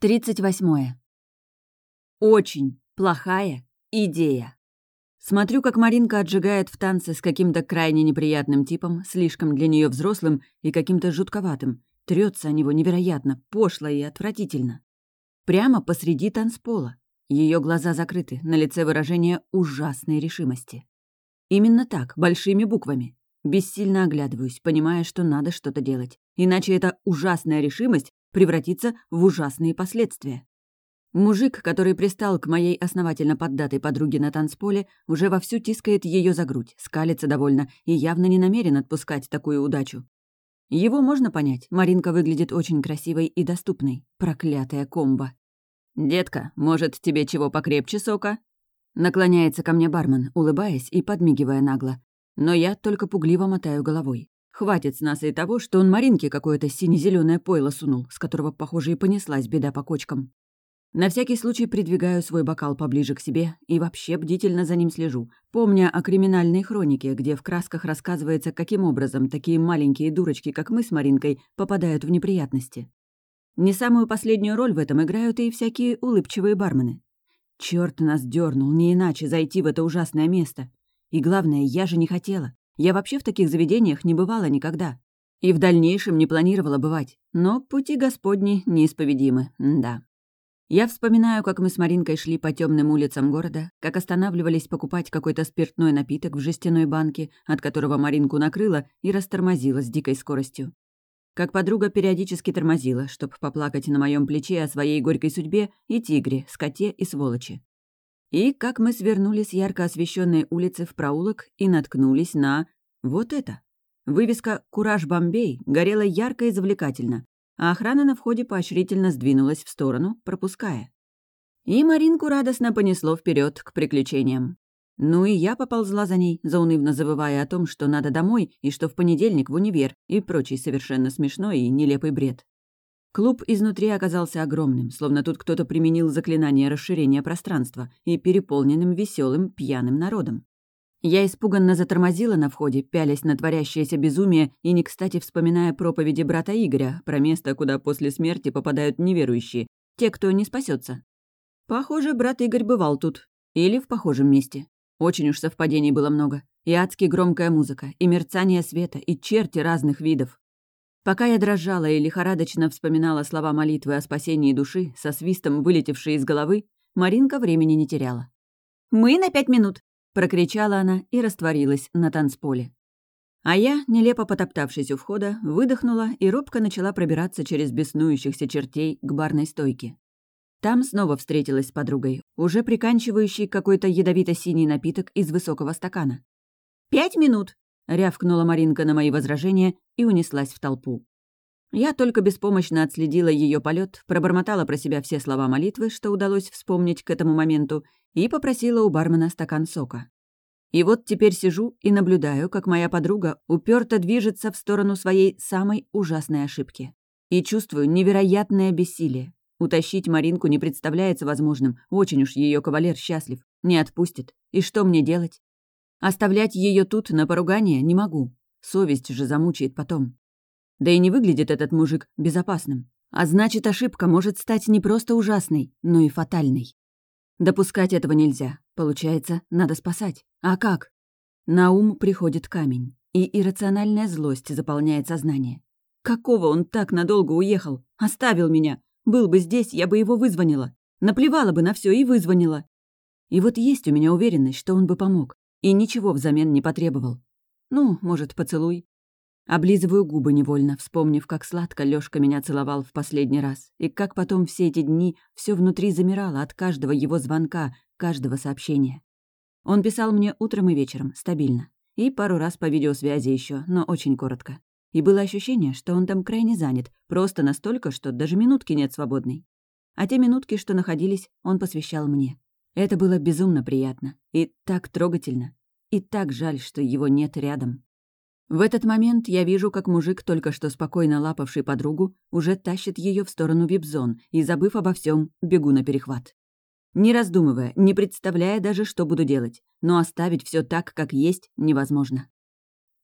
Тридцать восьмое. Очень плохая идея. Смотрю, как Маринка отжигает в танце с каким-то крайне неприятным типом, слишком для нее взрослым и каким-то жутковатым. Трется о него невероятно, пошло и отвратительно. Прямо посреди танцпола. Ее глаза закрыты, на лице выражение ужасной решимости. Именно так, большими буквами. Бессильно оглядываюсь, понимая, что надо что-то делать. Иначе эта ужасная решимость превратиться в ужасные последствия. Мужик, который пристал к моей основательно поддатой подруге на танцполе, уже вовсю тискает ее за грудь, скалится довольно и явно не намерен отпускать такую удачу. Его можно понять, Маринка выглядит очень красивой и доступной. Проклятая комба. «Детка, может, тебе чего покрепче сока?» Наклоняется ко мне бармен, улыбаясь и подмигивая нагло. Но я только пугливо мотаю головой. Хватит с нас и того, что он Маринке какое-то сине зеленое пойло сунул, с которого, похоже, и понеслась беда по кочкам. На всякий случай придвигаю свой бокал поближе к себе и вообще бдительно за ним слежу, помня о криминальной хронике, где в красках рассказывается, каким образом такие маленькие дурочки, как мы с Маринкой, попадают в неприятности. Не самую последнюю роль в этом играют и всякие улыбчивые бармены. Черт нас дернул, не иначе зайти в это ужасное место. И главное, я же не хотела. Я вообще в таких заведениях не бывала никогда. И в дальнейшем не планировала бывать. Но пути Господни неисповедимы, да. Я вспоминаю, как мы с Маринкой шли по темным улицам города, как останавливались покупать какой-то спиртной напиток в жестяной банке, от которого Маринку накрыло и растормозило с дикой скоростью. Как подруга периодически тормозила, чтобы поплакать на моем плече о своей горькой судьбе и тигре, скоте и сволочи. И как мы свернули с ярко освещенной улицы в проулок и наткнулись на... вот это. Вывеска «Кураж Бомбей» горела ярко и завлекательно, а охрана на входе поощрительно сдвинулась в сторону, пропуская. И Маринку радостно понесло вперед к приключениям. Ну и я поползла за ней, заунывно завывая о том, что надо домой и что в понедельник в универ и прочий совершенно смешной и нелепый бред. Клуб изнутри оказался огромным, словно тут кто-то применил заклинание расширения пространства и переполненным веселым пьяным народом. Я испуганно затормозила на входе, пялясь на творящееся безумие и не кстати вспоминая проповеди брата Игоря про место, куда после смерти попадают неверующие, те, кто не спасется. Похоже, брат Игорь бывал тут. Или в похожем месте. Очень уж совпадений было много. И адски громкая музыка, и мерцание света, и черти разных видов. Пока я дрожала и лихорадочно вспоминала слова молитвы о спасении души, со свистом вылетевшей из головы, Маринка времени не теряла. «Мы на пять минут!» — прокричала она и растворилась на танцполе. А я, нелепо потоптавшись у входа, выдохнула и робко начала пробираться через беснующихся чертей к барной стойке. Там снова встретилась с подругой, уже приканчивающей какой-то ядовито-синий напиток из высокого стакана. «Пять минут!» Рявкнула Маринка на мои возражения и унеслась в толпу. Я только беспомощно отследила ее полет, пробормотала про себя все слова молитвы, что удалось вспомнить к этому моменту, и попросила у бармена стакан сока. И вот теперь сижу и наблюдаю, как моя подруга уперто движется в сторону своей самой ужасной ошибки. И чувствую невероятное бессилие. Утащить Маринку не представляется возможным, очень уж ее кавалер счастлив, не отпустит. И что мне делать? Оставлять ее тут на поругание не могу. Совесть же замучает потом. Да и не выглядит этот мужик безопасным. А значит, ошибка может стать не просто ужасной, но и фатальной. Допускать этого нельзя. Получается, надо спасать. А как? На ум приходит камень, и иррациональная злость заполняет сознание. Какого он так надолго уехал? Оставил меня. Был бы здесь, я бы его вызвонила. Наплевала бы на все и вызвонила. И вот есть у меня уверенность, что он бы помог. И ничего взамен не потребовал. Ну, может, поцелуй. Облизываю губы невольно, вспомнив, как сладко Лёшка меня целовал в последний раз, и как потом все эти дни все внутри замирало от каждого его звонка, каждого сообщения. Он писал мне утром и вечером, стабильно. И пару раз по видеосвязи еще, но очень коротко. И было ощущение, что он там крайне занят, просто настолько, что даже минутки нет свободной. А те минутки, что находились, он посвящал мне. Это было безумно приятно и так трогательно, и так жаль, что его нет рядом. В этот момент я вижу, как мужик, только что спокойно лапавший подругу, уже тащит ее в сторону вип-зон и, забыв обо всем, бегу на перехват. Не раздумывая, не представляя даже, что буду делать, но оставить все так, как есть, невозможно.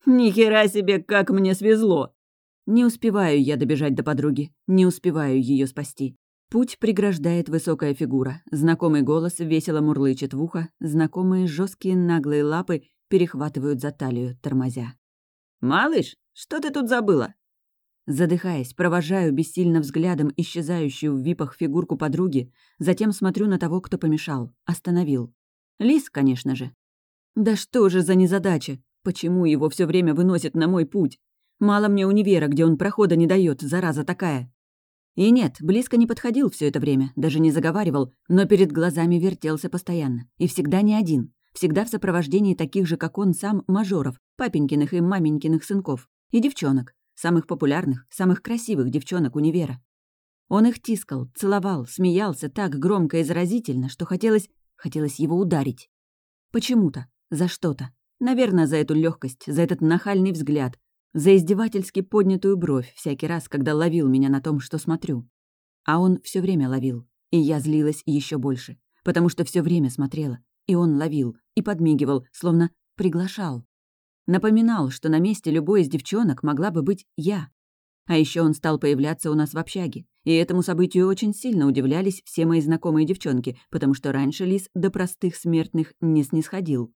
«Ни хера себе, как мне свезло!» Не успеваю я добежать до подруги, не успеваю ее спасти. Путь преграждает высокая фигура, знакомый голос весело мурлычет в ухо, знакомые жесткие наглые лапы перехватывают за талию, тормозя. «Малыш, что ты тут забыла?» Задыхаясь, провожаю бессильно взглядом исчезающую в випах фигурку подруги, затем смотрю на того, кто помешал, остановил. Лис, конечно же. Да что же за незадача? Почему его все время выносит на мой путь? Мало мне универа, где он прохода не дает, зараза такая. И нет, близко не подходил все это время, даже не заговаривал, но перед глазами вертелся постоянно. И всегда не один. Всегда в сопровождении таких же, как он сам, мажоров, папенькиных и маменькиных сынков. И девчонок. Самых популярных, самых красивых девчонок универа. Он их тискал, целовал, смеялся так громко и заразительно, что хотелось... хотелось его ударить. Почему-то. За что-то. Наверное, за эту легкость, за этот нахальный взгляд, за издевательски поднятую бровь всякий раз, когда ловил меня на том, что смотрю. А он все время ловил, и я злилась еще больше, потому что все время смотрела, и он ловил, и подмигивал, словно приглашал. Напоминал, что на месте любой из девчонок могла бы быть я. А еще он стал появляться у нас в общаге, и этому событию очень сильно удивлялись все мои знакомые девчонки, потому что раньше Лис до простых смертных не снисходил.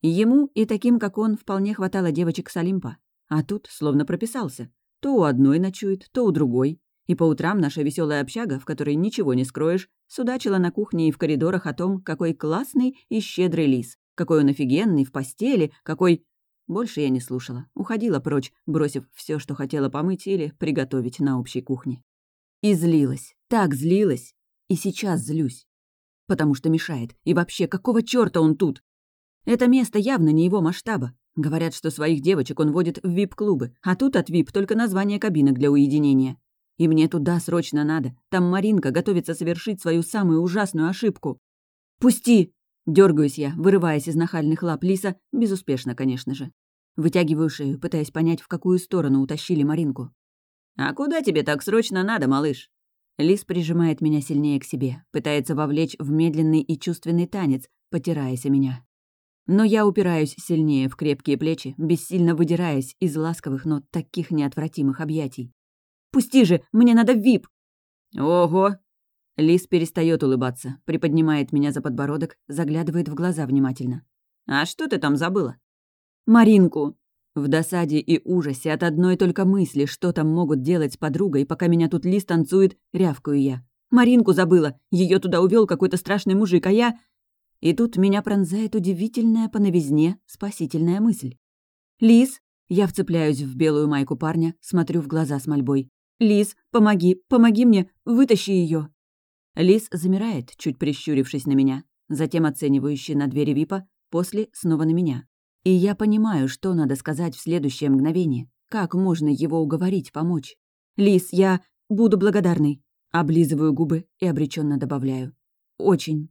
Ему и таким, как он, вполне хватало девочек с Олимпа, а тут словно прописался. То у одной ночует, то у другой. И по утрам наша веселая общага, в которой ничего не скроешь, судачила на кухне и в коридорах о том, какой классный и щедрый лис, какой он офигенный в постели, какой... Больше я не слушала, уходила прочь, бросив все, что хотела помыть или приготовить на общей кухне. И злилась, так злилась, и сейчас злюсь. Потому что мешает. И вообще, какого чёрта он тут? Это место явно не его масштаба. Говорят, что своих девочек он водит в вип-клубы, а тут от вип только название кабинок для уединения. И мне туда срочно надо. Там Маринка готовится совершить свою самую ужасную ошибку. «Пусти!» Дергаюсь я, вырываясь из нахальных лап Лиса, безуспешно, конечно же. Вытягиваю шею, пытаясь понять, в какую сторону утащили Маринку. «А куда тебе так срочно надо, малыш?» Лис прижимает меня сильнее к себе, пытается вовлечь в медленный и чувственный танец, потираясь о меня. Но я упираюсь сильнее в крепкие плечи, бессильно выдираясь из ласковых, но таких неотвратимых объятий. «Пусти же! Мне надо вип!» «Ого!» Лис перестает улыбаться, приподнимает меня за подбородок, заглядывает в глаза внимательно. «А что ты там забыла?» «Маринку!» В досаде и ужасе от одной только мысли, что там могут делать с подругой, пока меня тут Лис танцует, рявкаю я. «Маринку забыла! Ее туда увел какой-то страшный мужик, а я...» И тут меня пронзает удивительная по новизне спасительная мысль. «Лис!» Я вцепляюсь в белую майку парня, смотрю в глаза с мольбой. «Лис, помоги, помоги мне, вытащи ее. Лис замирает, чуть прищурившись на меня, затем оценивающий на двери Випа, после снова на меня. И я понимаю, что надо сказать в следующее мгновение. Как можно его уговорить помочь? «Лис, я буду благодарный». Облизываю губы и обреченно добавляю. «Очень».